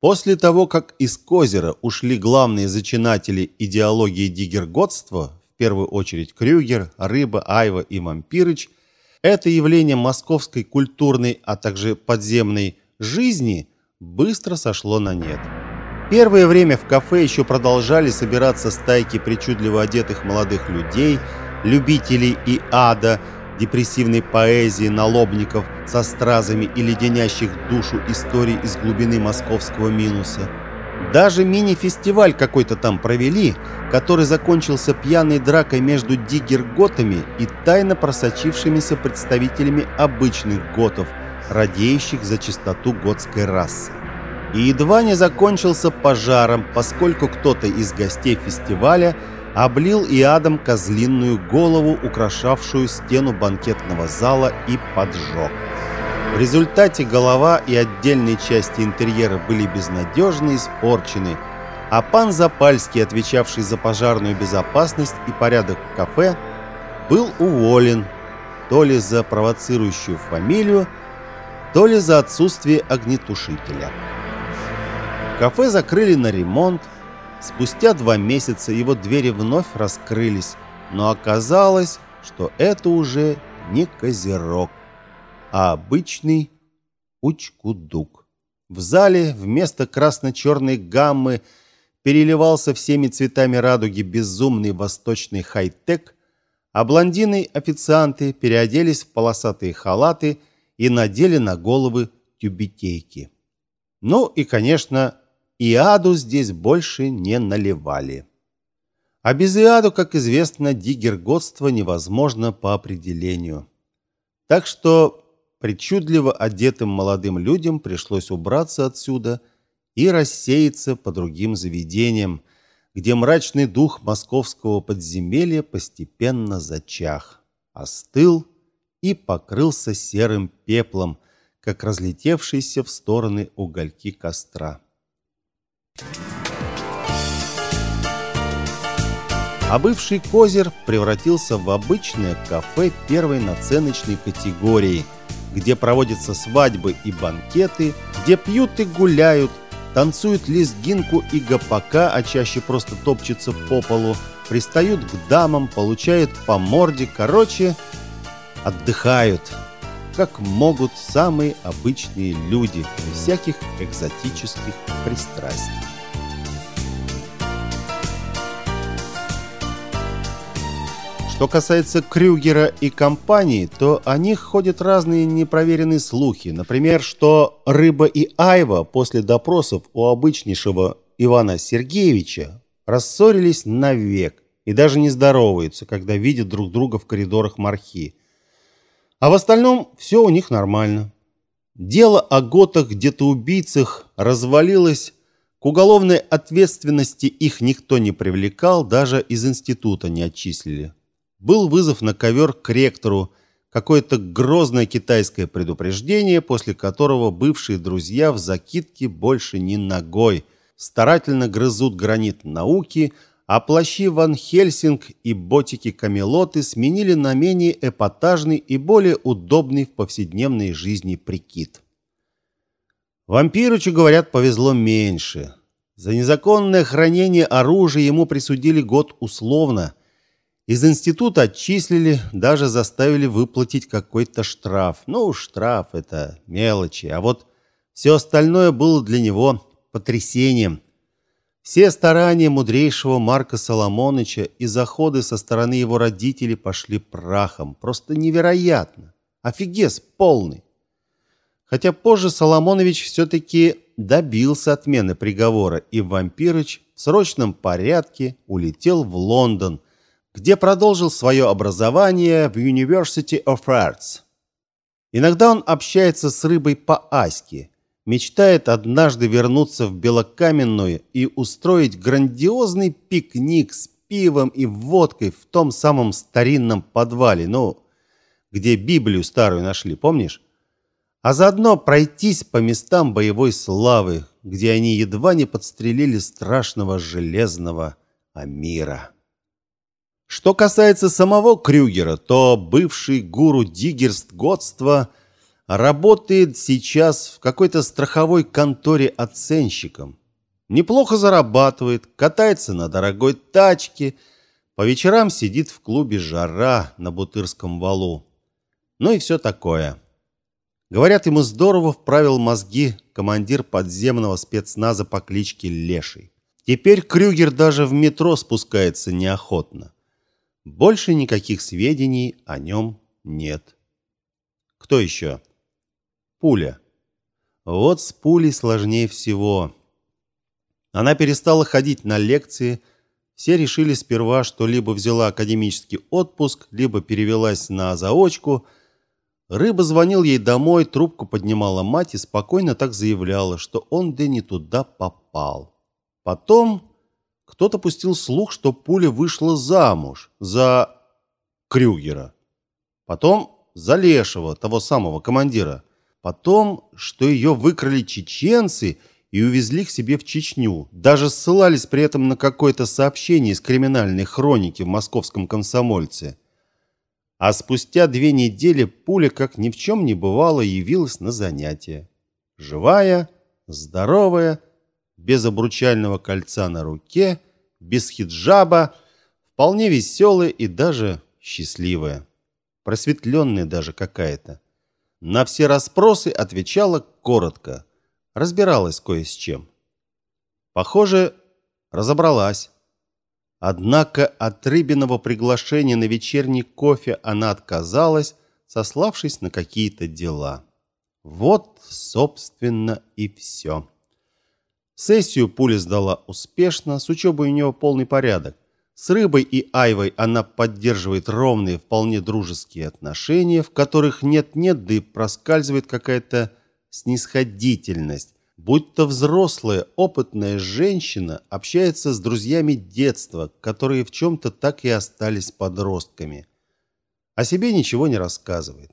После того, как из Козера ушли главные зачинатели идеологии диггерготства, в первую очередь Крюгер, Рыба, Айва и Вампирыч, это явление московской культурной, а также подземной жизни быстро сошло на нет. Первое время в кафе еще продолжали собираться стайки причудливо одетых молодых людей, любителей и ада, депрессивной поэзии налобников со стразами и леденящих душу историй из глубины московского минуса. Даже мини-фестиваль какой-то там провели, который закончился пьяной дракой между диггер-готами и тайно просочившимися представителями обычных готов, радеющих за чистоту готской расы. И едва не закончился пожаром, поскольку кто-то из гостей фестиваля облил иадом козлиную голову, украшавшую стену банкетного зала, и поджег. В результате голова и отдельные части интерьера были безнадежно испорчены, а пан Запальский, отвечавший за пожарную безопасность и порядок в кафе, был уволен то ли за провоцирующую фамилию, то ли за отсутствие огнетушителя. Кафе закрыли на ремонт, Спустя два месяца его двери вновь раскрылись, но оказалось, что это уже не козерог, а обычный учкудук. В зале вместо красно-черной гаммы переливался всеми цветами радуги безумный восточный хай-тек, а блондины-официанты переоделись в полосатые халаты и надели на головы тюбетейки. Ну и, конечно, Иаду здесь больше не наливали. А без Иаду, как известно, диггерготство невозможно по определению. Так что причудливо одетым молодым людям пришлось убраться отсюда и рассеяться по другим заведениям, где мрачный дух московского подземелья постепенно зачах, остыл и покрылся серым пеплом, как разлетевшиеся в стороны угольки костра. А бывший Козер превратился в обычное кафе первой наценочной категории, где проводятся свадьбы и банкеты, где пьют и гуляют, танцуют лезгинку и гопака, а чаще просто топчутся по полу, пристают к дамам, получают по морде, короче, отдыхают, как могут самые обычные люди, без всяких экзотических пристрастий. Что касается Крюгера и компании, то о них ходят разные непроверенные слухи. Например, что Рыба и Айва после допросов у обычнейшего Ивана Сергеевича рассорились навек и даже не здороваются, когда видят друг друга в коридорах Мархи. А в остальном все у них нормально. Дело о готах, где-то убийцах развалилось. К уголовной ответственности их никто не привлекал, даже из института не отчислили. Был вызов на ковер к ректору, какое-то грозное китайское предупреждение, после которого бывшие друзья в закидке больше ни ногой, старательно грызут гранит науки, а плащи Ван Хельсинг и ботики-камелоты сменили на менее эпатажный и более удобный в повседневной жизни прикид. Вампирычу, говорят, повезло меньше. За незаконное хранение оружия ему присудили год условно – из института отчислили, даже заставили выплатить какой-то штраф. Ну, штраф это мелочи, а вот все остальное было для него потрясением. Все старания мудрейшего Марка Соломоныча и заходы со стороны его родителей пошли прахом. Просто невероятно. Офигез полный. Хотя позже Соломонович все-таки добился отмены приговора, и Вампирыч в срочном порядке улетел в Лондон – где продолжил свое образование в University of Arts. Иногда он общается с рыбой по-аськи, мечтает однажды вернуться в Белокаменную и устроить грандиозный пикник с пивом и водкой в том самом старинном подвале, ну, где Библию старую нашли, помнишь? А заодно пройтись по местам боевой славы, где они едва не подстрелили страшного железного Амира. Что касается самого Крюгера, то бывший гуру диггерстготства Работает сейчас в какой-то страховой конторе оценщиком. Неплохо зарабатывает, катается на дорогой тачке, по вечерам сидит в клубе «Жара» на Бутырском валу. Ну и все такое. Говорят, ему здорово вправил мозги командир подземного спецназа по кличке Леший. Теперь Крюгер даже в метро спускается неохотно. Больше никаких сведений о нем нет. Кто еще? Пуля. Вот с пулей сложнее всего. Она перестала ходить на лекции. Все решили сперва, что либо взяла академический отпуск, либо перевелась на заочку. Рыба звонил ей домой, трубку поднимала мать и спокойно так заявляла, что он да не туда попал. Потом кто-то пустил слух, что пуля вышла замуж за Крюгера. Потом за Лешего, того самого командира. Потом, что ее выкрали чеченцы и увезли к себе в Чечню. Даже ссылались при этом на какое-то сообщение из криминальной хроники в московском комсомольце. А спустя две недели пуля, как ни в чем не бывало, явилась на занятия. Живая, здоровая, без обручального кольца на руке, без хиджаба, вполне веселая и даже счастливая. Просветленная даже какая-то. На все расспросы отвечала коротко. Разбиралась кое с чем. Похоже, разобралась. Однако от рыбиного приглашения на вечерний кофе она отказалась, сославшись на какие-то дела. Вот, собственно, и все. Сессию пуля сдала успешно, с учебой у нее полный порядок. С Рыбой и Айвой она поддерживает ровные, вполне дружеские отношения, в которых нет-нет, да и проскальзывает какая-то снисходительность. Будь то взрослая, опытная женщина общается с друзьями детства, которые в чем-то так и остались подростками. О себе ничего не рассказывает.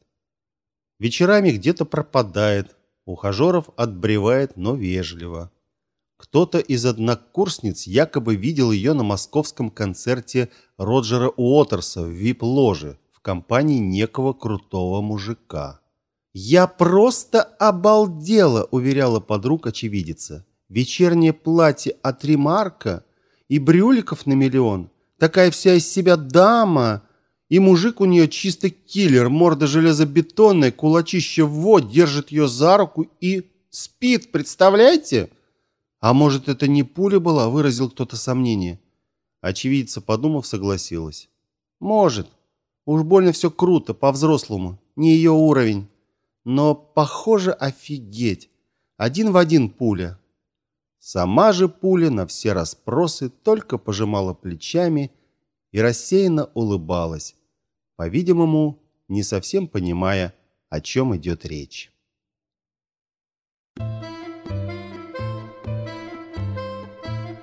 Вечерами где-то пропадает, ухажеров отбревает, но вежливо. Кто-то из однокурсниц якобы видел ее на московском концерте Роджера Уотерса в вип-ложе в компании некого крутого мужика. «Я просто обалдела», — уверяла подруг очевидица. «Вечернее платье от Ремарка и брюликов на миллион. Такая вся из себя дама. И мужик у нее чисто киллер, морда железобетонная, кулачище в вод, держит ее за руку и спит, представляете?» А может, это не пуля была, выразил кто-то сомнение. Очевидца, подумав, согласилась. Может. Уж больно все круто, по-взрослому. Не ее уровень. Но, похоже, офигеть. Один в один пуля. Сама же пуля на все расспросы только пожимала плечами и рассеянно улыбалась, по-видимому, не совсем понимая, о чем идет речь.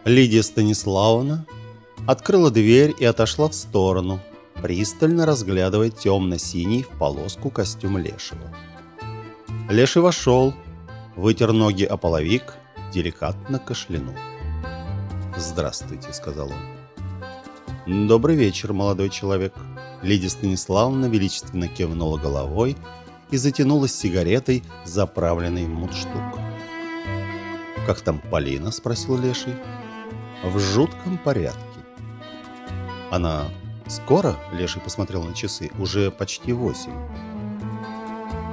Лидия Станиславовна открыла дверь и отошла в сторону, пристально разглядывая темно-синий в полоску костюм Лешего. Леший вошел, вытер ноги о половик, деликатно кашлянул. «Здравствуйте», — сказал он. «Добрый вечер, молодой человек». Лидия Станиславовна величественно кивнула головой и затянулась сигаретой, заправленной в мундштук. «Как там Полина?» — спросил Леший в жутком порядке. Она скоро, Леший посмотрел на часы, уже почти восемь.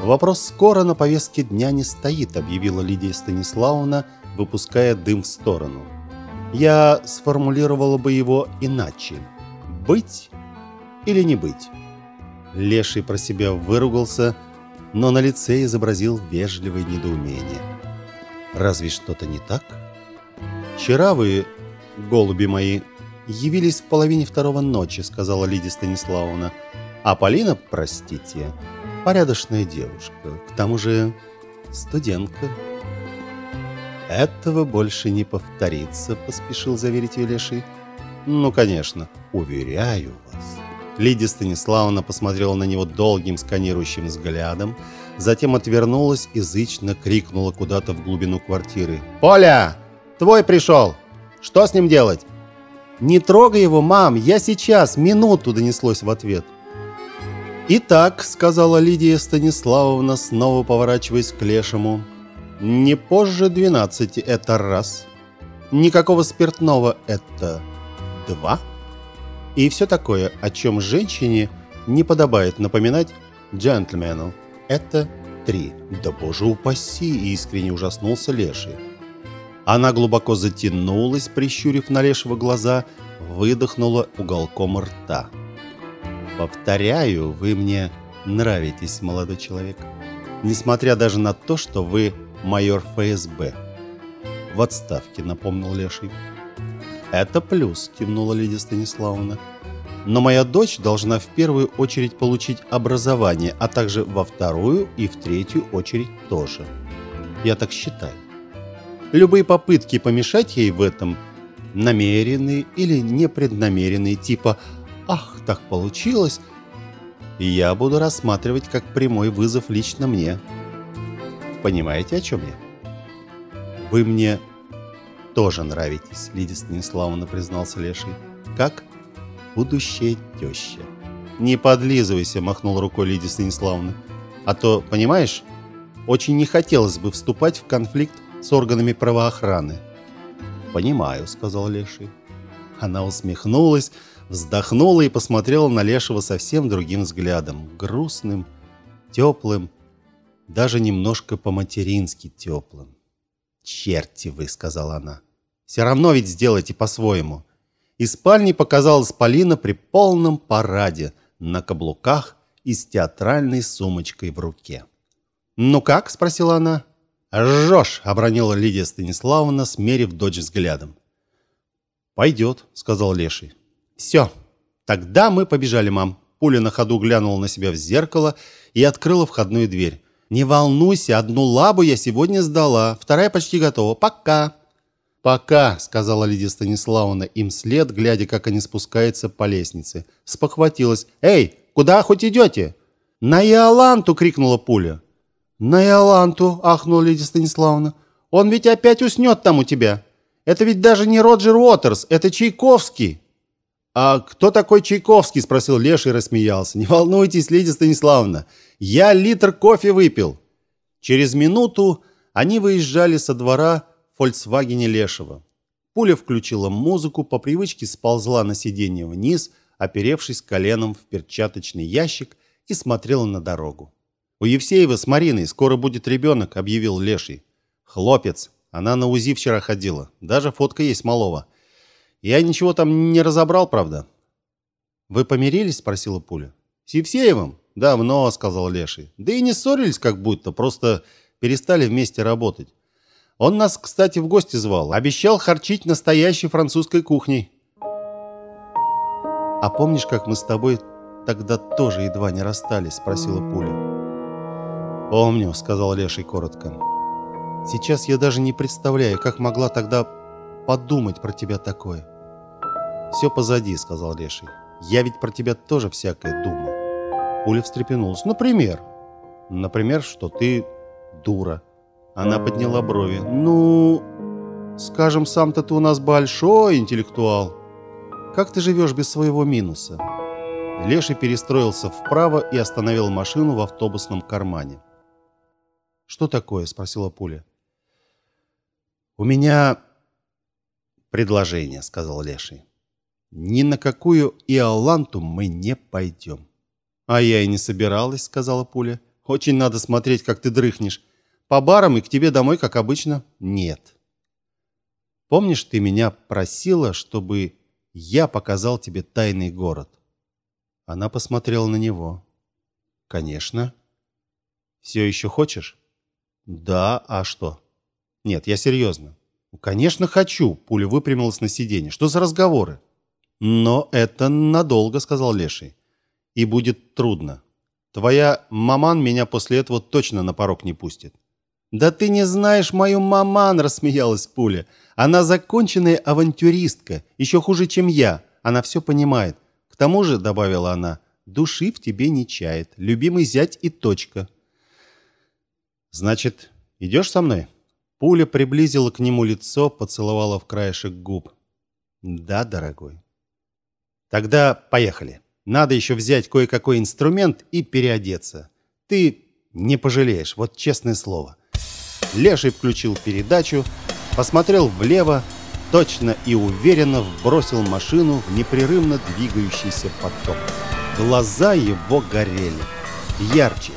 Вопрос скоро на повестке дня не стоит, объявила Лидия Станиславовна, выпуская дым в сторону. Я сформулировала бы его иначе. Быть или не быть? Леший про себя выругался, но на лице изобразил вежливое недоумение. Разве что-то не так? Вчера вы голуби мои, явились в половине второго ночи», — сказала Лидия Станиславовна. «А Полина, простите, порядочная девушка, к тому же студентка». «Этого больше не повторится», — поспешил заверить ее Леший. «Ну, конечно, уверяю вас». Лидия Станиславовна посмотрела на него долгим сканирующим взглядом, затем отвернулась и зычно крикнула куда-то в глубину квартиры. «Поля! Твой пришел!» Что с ним делать?» «Не трогай его, мам! Я сейчас! Минуту!» – донеслось в ответ. «Итак», — сказала Лидия Станиславовна, снова поворачиваясь к Лешему, — «не позже двенадцати — это раз, никакого спиртного — это два, и все такое, о чем женщине не подобает напоминать джентльмену, это три». «Да боже упаси!» — искренне ужаснулся Леший. Она глубоко затянулась, прищурив на Лешего глаза, выдохнула уголком рта. Повторяю, вы мне нравитесь, молодой человек. Несмотря даже на то, что вы майор ФСБ. В отставке, напомнил Леший. Это плюс, кивнула Лидия Станиславовна. Но моя дочь должна в первую очередь получить образование, а также во вторую и в третью очередь тоже. Я так считаю. Любые попытки помешать ей в этом, намеренные или непреднамеренные, типа «Ах, так получилось!» я буду рассматривать как прямой вызов лично мне. Понимаете, о чем я? Вы мне тоже нравитесь, Лидия Станиславовна, признался Леший. Как будущая теща. Не подлизывайся, махнул рукой Лидия Станиславовна. А то, понимаешь, очень не хотелось бы вступать в конфликт с органами правоохраны. «Понимаю», — сказал Леший. Она усмехнулась, вздохнула и посмотрела на Лешего совсем другим взглядом, грустным, теплым, даже немножко по-матерински теплым. «Черти вы», — сказала она. «Все равно ведь сделайте по-своему». Из спальни показалась Полина при полном параде, на каблуках и с театральной сумочкой в руке. «Ну как?» — спросила она. «Жжешь!» — обронила Лидия Станиславовна, смерив дочь взглядом. «Пойдет», — сказал Леший. «Все, тогда мы побежали, мам». Пуля на ходу глянула на себя в зеркало и открыла входную дверь. «Не волнуйся, одну лабу я сегодня сдала, вторая почти готова. Пока!» «Пока», — сказала Лидия Станиславовна им след, глядя, как они спускаются по лестнице. Спохватилась. «Эй, куда хоть идете?» «На Иоланту!» — крикнула пуля. «На Иоланту!» — ахнула Лидия Станиславовна. «Он ведь опять уснет там у тебя. Это ведь даже не Роджер Уотерс, это Чайковский!» «А кто такой Чайковский?» – спросил Леша и рассмеялся. «Не волнуйтесь, Лидия Станиславовна, я литр кофе выпил». Через минуту они выезжали со двора в «Фольксвагене» Лешего. Пуля включила музыку, по привычке сползла на сиденье вниз, оперевшись коленом в перчаточный ящик и смотрела на дорогу. «У Евсеева с Мариной скоро будет ребенок», – объявил Леший. «Хлопец. Она на УЗИ вчера ходила. Даже фотка есть малого. Я ничего там не разобрал, правда. Вы помирились, спросила Пуля. С Евсеевым? Давно, сказал Леший. Да и не ссорились как будто, просто перестали вместе работать. Он нас, кстати, в гости звал. Обещал харчить настоящей французской кухней. А помнишь, как мы с тобой тогда тоже едва не расстались, спросила Пуля. Помню, сказал Леший коротко. Сейчас я даже не представляю, как могла тогда подумать про тебя такое. «Все позади», — сказал Леший. «Я ведь про тебя тоже всякое думал». Пуля встрепенулась. «Например?» «Например, что ты дура». Она подняла брови. «Ну, скажем, сам-то ты у нас большой интеллектуал. Как ты живешь без своего минуса?» Леший перестроился вправо и остановил машину в автобусном кармане. «Что такое?» – спросила Пуля. «У меня предложение», – сказал Леший. Ни на какую Иоланту мы не пойдем. А я и не собиралась, сказала Пуля. Очень надо смотреть, как ты дрыхнешь. По барам и к тебе домой, как обычно, нет. Помнишь, ты меня просила, чтобы я показал тебе тайный город? Она посмотрела на него. Конечно. Все еще хочешь? Да, а что? Нет, я серьезно. Конечно, хочу. Пуля выпрямилась на сиденье. Что за разговоры? «Но это надолго», — сказал Леший. «И будет трудно. Твоя маман меня после этого точно на порог не пустит». «Да ты не знаешь мою маман!» – рассмеялась Пуля. «Она законченная авантюристка, еще хуже, чем я. Она все понимает. К тому же, – добавила она, – души в тебе не чает. Любимый зять и точка». «Значит, идешь со мной?» Пуля приблизила к нему лицо, поцеловала в краешек губ. «Да, дорогой». Тогда поехали. Надо еще взять кое-какой инструмент и переодеться. Ты не пожалеешь, вот честное слово. Леший включил передачу, посмотрел влево, точно и уверенно вбросил машину в непрерывно двигающийся поток. Глаза его горели, ярче,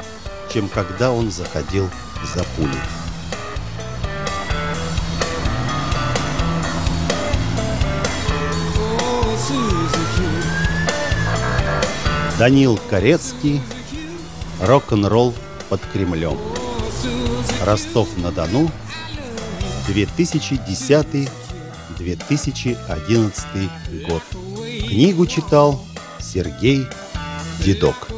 чем когда он заходил за пулей. Данил Корецкий Рок-н-ролл под Кремлем. Ростов-на-Дону 2010-2011 год. Книгу читал Сергей Дедок